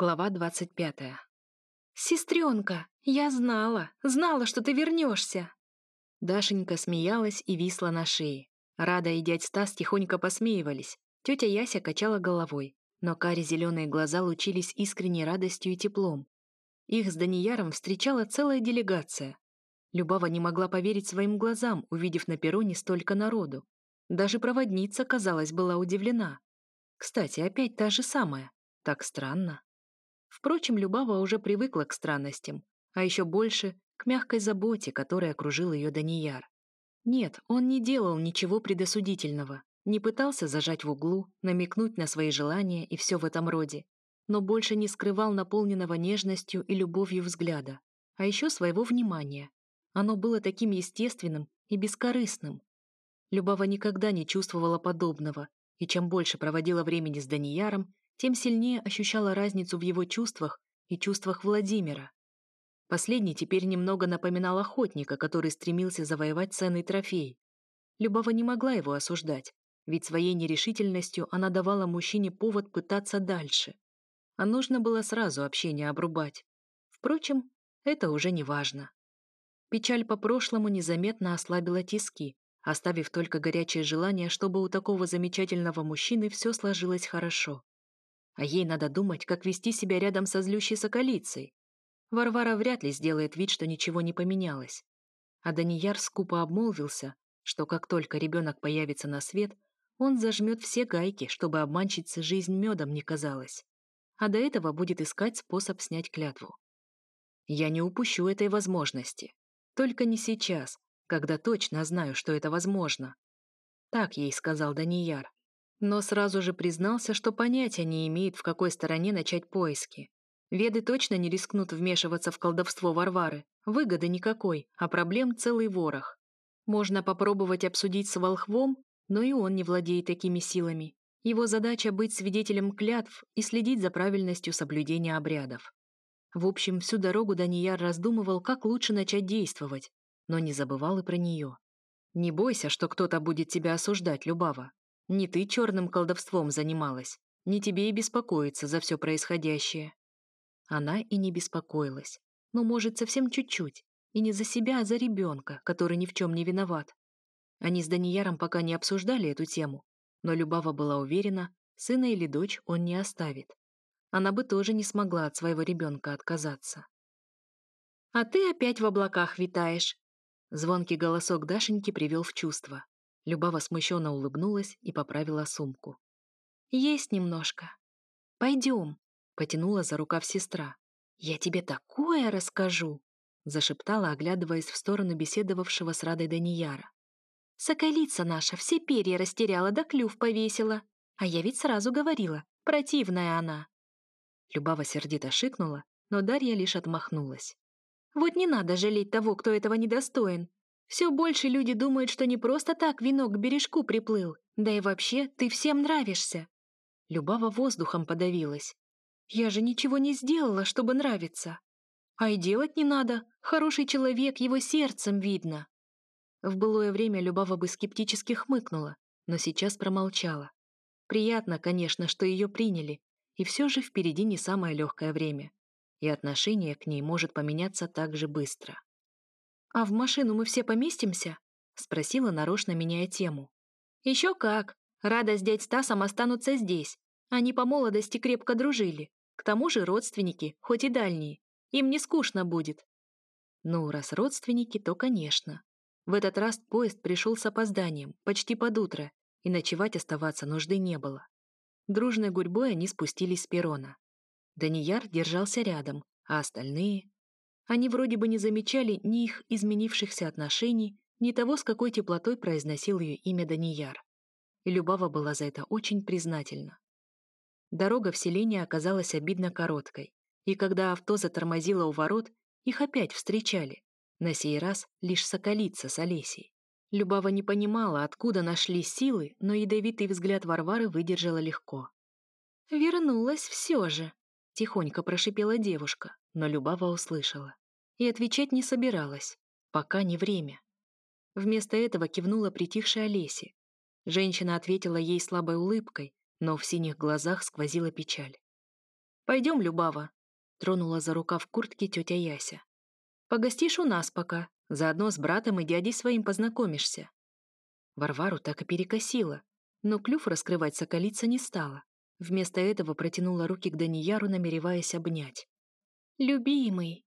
Глава двадцать пятая. «Сестренка, я знала, знала, что ты вернешься!» Дашенька смеялась и висла на шее. Рада и дядь Стас тихонько посмеивались. Тетя Яся качала головой, но кари зеленые глаза лучились искренней радостью и теплом. Их с Данияром встречала целая делегация. Любава не могла поверить своим глазам, увидев на перроне столько народу. Даже проводница, казалось, была удивлена. Кстати, опять та же самая. Так странно. Впрочем, Любава уже привыкла к странностям, а еще больше к мягкой заботе, которой окружил ее Данияр. Нет, он не делал ничего предосудительного, не пытался зажать в углу, намекнуть на свои желания и все в этом роде, но больше не скрывал наполненного нежностью и любовью взгляда, а еще своего внимания. Оно было таким естественным и бескорыстным. Любава никогда не чувствовала подобного, и чем больше проводила времени с Данияром, тем сильнее ощущала разницу в его чувствах и чувствах Владимира. Последний теперь немного напоминал охотника, который стремился завоевать ценный трофей. Любова не могла его осуждать, ведь своей нерешительностью она давала мужчине повод пытаться дальше. А нужно было сразу общение обрубать. Впрочем, это уже не важно. Печаль по прошлому незаметно ослабила тиски, оставив только горячее желание, чтобы у такого замечательного мужчины все сложилось хорошо. А ей надо думать, как вести себя рядом со злющей соколицей. Варвара вряд ли сделает вид, что ничего не поменялось. А Данияр скупо обмолвился, что как только ребенок появится на свет, он зажмет все гайки, чтобы обманщице жизнь медом не казалась. А до этого будет искать способ снять клятву. Я не упущу этой возможности. Только не сейчас, когда точно знаю, что это возможно. Так ей сказал Данияр но сразу же признался, что понятия не имеет, в какой стороне начать поиски. Веды точно не рискнут вмешиваться в колдовство Варвары. Выгоды никакой, а проблем целый ворох. Можно попробовать обсудить с волхвом, но и он не владеет такими силами. Его задача быть свидетелем клятв и следить за правильностью соблюдения обрядов. В общем, всю дорогу Данияр раздумывал, как лучше начать действовать, но не забывал и про нее. «Не бойся, что кто-то будет тебя осуждать, Любава. Не ты черным колдовством занималась, не тебе и беспокоиться за все происходящее. Она и не беспокоилась. Ну, может, совсем чуть-чуть. И не за себя, а за ребенка, который ни в чем не виноват. Они с Данияром пока не обсуждали эту тему, но Любава была уверена, сына или дочь он не оставит. Она бы тоже не смогла от своего ребенка отказаться. «А ты опять в облаках витаешь!» Звонкий голосок Дашеньки привел в чувство. Любава смущенно улыбнулась и поправила сумку. «Есть немножко. Пойдем», — потянула за рукав сестра. «Я тебе такое расскажу», — зашептала, оглядываясь в сторону беседовавшего с Радой Данияра. «Соколица наша все перья растеряла да клюв повесила. А я ведь сразу говорила, противная она». Любава сердито шикнула, но Дарья лишь отмахнулась. «Вот не надо жалеть того, кто этого недостоин. Все больше люди думают, что не просто так венок к бережку приплыл, да и вообще ты всем нравишься. Любава воздухом подавилась. Я же ничего не сделала, чтобы нравиться. А и делать не надо, хороший человек, его сердцем видно. В былое время Любава бы скептически хмыкнула, но сейчас промолчала. Приятно, конечно, что ее приняли, и все же впереди не самое легкое время, и отношение к ней может поменяться так же быстро. «А в машину мы все поместимся?» — спросила, нарочно меняя тему. «Еще как! Рада с дядь Стасом останутся здесь. Они по молодости крепко дружили. К тому же родственники, хоть и дальние. Им не скучно будет». Ну, раз родственники, то конечно. В этот раз поезд пришел с опозданием, почти под утро, и ночевать оставаться нужды не было. Дружной гурьбой они спустились с перрона. Данияр держался рядом, а остальные они вроде бы не замечали ни их изменившихся отношений, ни того, с какой теплотой произносил ее имя Данияр. И Любава была за это очень признательна. Дорога в селение оказалась обидно короткой, и когда авто затормозило у ворот, их опять встречали. На сей раз лишь соколица с Олесей. Любава не понимала, откуда нашли силы, но ядовитый взгляд Варвары выдержала легко. «Вернулась все же», — тихонько прошипела девушка, но Любава услышала. И отвечать не собиралась, пока не время. Вместо этого кивнула притихшая Олесе. Женщина ответила ей слабой улыбкой, но в синих глазах сквозила печаль. «Пойдем, Любава», — тронула за рукав куртки тетя Яся. «Погостишь у нас пока, заодно с братом и дядей своим познакомишься». Варвару так и перекосила, но клюв раскрывать соколица не стала. Вместо этого протянула руки к Данияру, намереваясь обнять. «Любимый!»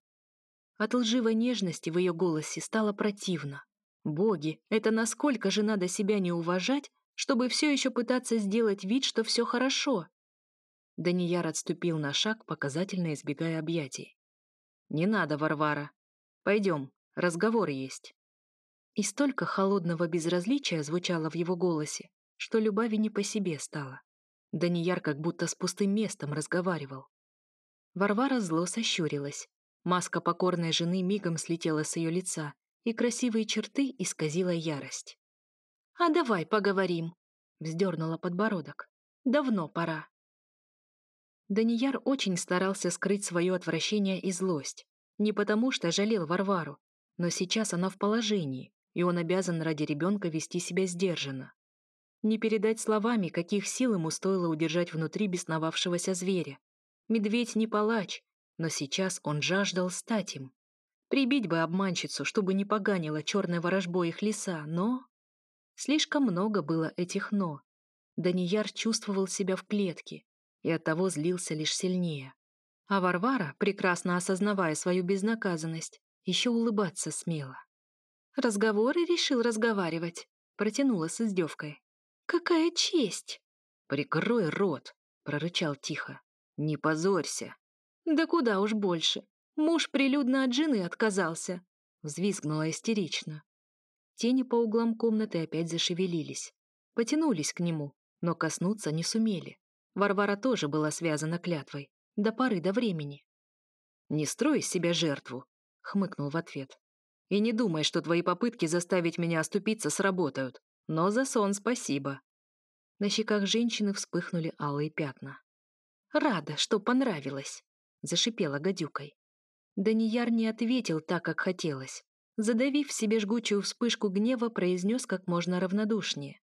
От лживой нежности в ее голосе стало противно. Боги, это насколько же надо себя не уважать, чтобы все еще пытаться сделать вид, что все хорошо? Данияр отступил на шаг, показательно избегая объятий. «Не надо, Варвара. Пойдем, разговор есть». И столько холодного безразличия звучало в его голосе, что Любави не по себе стало. Данияр как будто с пустым местом разговаривал. Варвара зло сощурилась. Маска покорной жены мигом слетела с ее лица, и красивые черты исказила ярость. «А давай поговорим», — вздернула подбородок. «Давно пора». Данияр очень старался скрыть свое отвращение и злость. Не потому, что жалел Варвару, но сейчас она в положении, и он обязан ради ребенка вести себя сдержанно. Не передать словами, каких сил ему стоило удержать внутри бесновавшегося зверя. Медведь не палач, но сейчас он жаждал стать им. Прибить бы обманщицу, чтобы не поганила черной ворожбой их леса, но... Слишком много было этих «но». Данияр чувствовал себя в клетке, и оттого злился лишь сильнее. А Варвара, прекрасно осознавая свою безнаказанность, еще улыбаться смела. «Разговоры решил разговаривать», — протянула с издевкой. «Какая честь!» «Прикрой рот!» — прорычал тихо. «Не позорься!» «Да куда уж больше! Муж прилюдно от жены отказался!» — взвизгнула истерично. Тени по углам комнаты опять зашевелились. Потянулись к нему, но коснуться не сумели. Варвара тоже была связана клятвой. До поры до времени. «Не строй из себя жертву», — хмыкнул в ответ. «И не думай, что твои попытки заставить меня оступиться сработают. Но за сон спасибо». На щеках женщины вспыхнули алые пятна. «Рада, что понравилось», — зашипела гадюкой. Данияр не ответил так, как хотелось. Задавив в себе жгучую вспышку гнева, произнес как можно равнодушнее.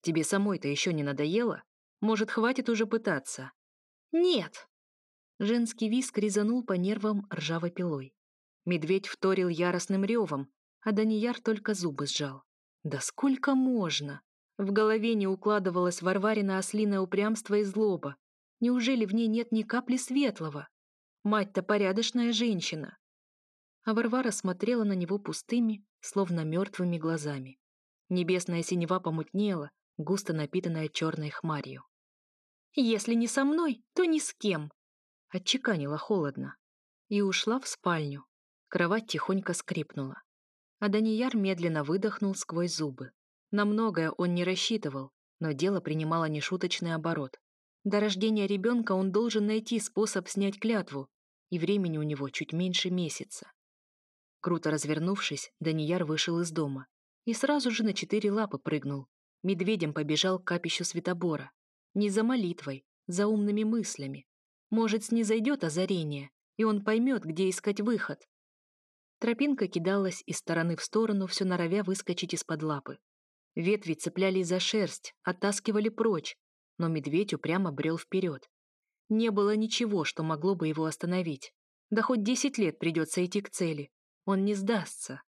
«Тебе самой-то еще не надоело? Может, хватит уже пытаться?» «Нет!» Женский виск резанул по нервам ржавой пилой. Медведь вторил яростным ревом, а Данияр только зубы сжал. «Да сколько можно?» В голове не укладывалось Варварина ослиное упрямство и злоба. Неужели в ней нет ни капли светлого? Мать-то порядочная женщина. А Варвара смотрела на него пустыми, словно мертвыми глазами. Небесная синева помутнела, густо напитанная черной хмарью. «Если не со мной, то ни с кем», — отчеканила холодно. И ушла в спальню. Кровать тихонько скрипнула. А Данияр медленно выдохнул сквозь зубы. На многое он не рассчитывал, но дело принимало нешуточный оборот. До рождения ребенка он должен найти способ снять клятву, и времени у него чуть меньше месяца. Круто развернувшись, Данияр вышел из дома и сразу же на четыре лапы прыгнул. Медведем побежал к капищу Светобора. Не за молитвой, за умными мыслями. Может, снизойдет озарение, и он поймет, где искать выход. Тропинка кидалась из стороны в сторону, все норовя выскочить из-под лапы. Ветви цеплялись за шерсть, оттаскивали прочь, но медведь упрямо брел вперед. Не было ничего, что могло бы его остановить. Да хоть десять лет придется идти к цели. Он не сдастся.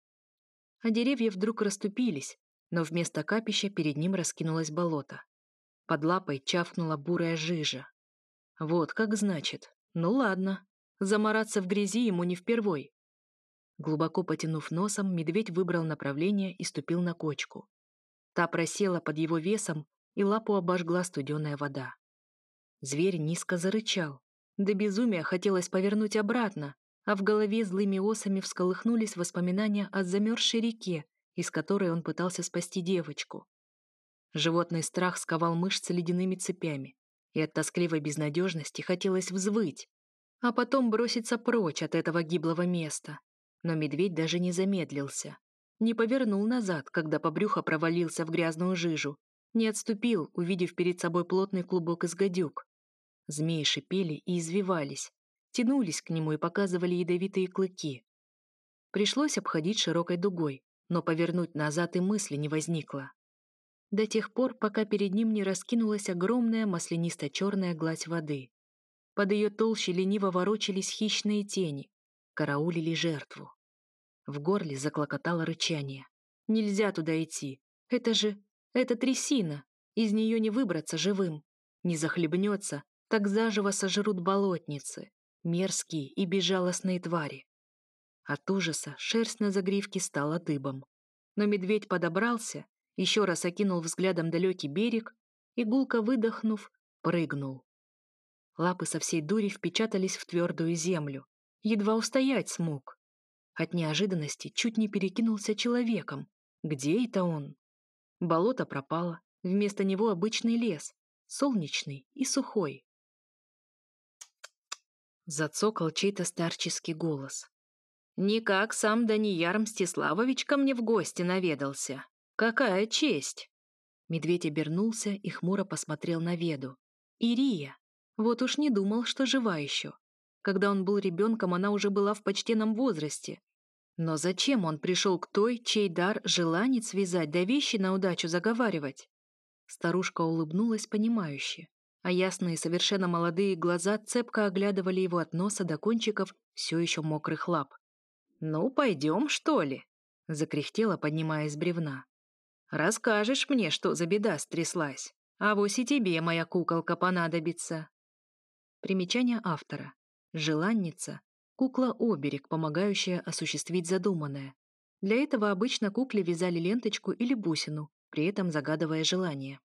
А деревья вдруг расступились, но вместо капища перед ним раскинулось болото. Под лапой чавкнула бурая жижа. Вот как значит. Ну ладно. Замораться в грязи ему не впервой. Глубоко потянув носом, медведь выбрал направление и ступил на кочку. Та просела под его весом, и лапу обожгла студеная вода. Зверь низко зарычал. До безумия хотелось повернуть обратно, а в голове злыми осами всколыхнулись воспоминания о замерзшей реке, из которой он пытался спасти девочку. Животный страх сковал мышцы ледяными цепями, и от тоскливой безнадежности хотелось взвыть, а потом броситься прочь от этого гиблого места. Но медведь даже не замедлился, не повернул назад, когда по брюхо провалился в грязную жижу, не отступил, увидев перед собой плотный клубок из гадюк. Змеи шипели и извивались, тянулись к нему и показывали ядовитые клыки. Пришлось обходить широкой дугой, но повернуть назад и мысли не возникло. До тех пор, пока перед ним не раскинулась огромная маслянисто-черная гладь воды. Под ее толщей лениво ворочались хищные тени, караулили жертву. В горле заклокотало рычание. Нельзя туда идти. Это же... это трясина. Из нее не выбраться живым. Не захлебнется, так заживо сожрут болотницы. Мерзкие и безжалостные твари. От ужаса шерсть на загривке стала дыбом. Но медведь подобрался, еще раз окинул взглядом далекий берег и, выдохнув, прыгнул. Лапы со всей дури впечатались в твердую землю. Едва устоять смог. От неожиданности чуть не перекинулся человеком. Где это он? Болото пропало. Вместо него обычный лес. Солнечный и сухой. Зацокал чей-то старческий голос. «Никак сам Данияр Мстиславович ко мне в гости наведался. Какая честь!» Медведь обернулся и хмуро посмотрел на Веду. «Ирия! Вот уж не думал, что жива еще. Когда он был ребенком, она уже была в почтенном возрасте. Но зачем он пришел к той, чей дар желанец связать, да вещи на удачу заговаривать?» Старушка улыбнулась понимающе, а ясные, совершенно молодые глаза цепко оглядывали его от носа до кончиков все еще мокрых лап. «Ну, пойдем, что ли?» — закряхтела, поднимаясь с бревна. «Расскажешь мне, что за беда стряслась, а вось и тебе моя куколка понадобится». Примечание автора. Желанница — кукла-оберег, помогающая осуществить задуманное. Для этого обычно кукле вязали ленточку или бусину, при этом загадывая желание.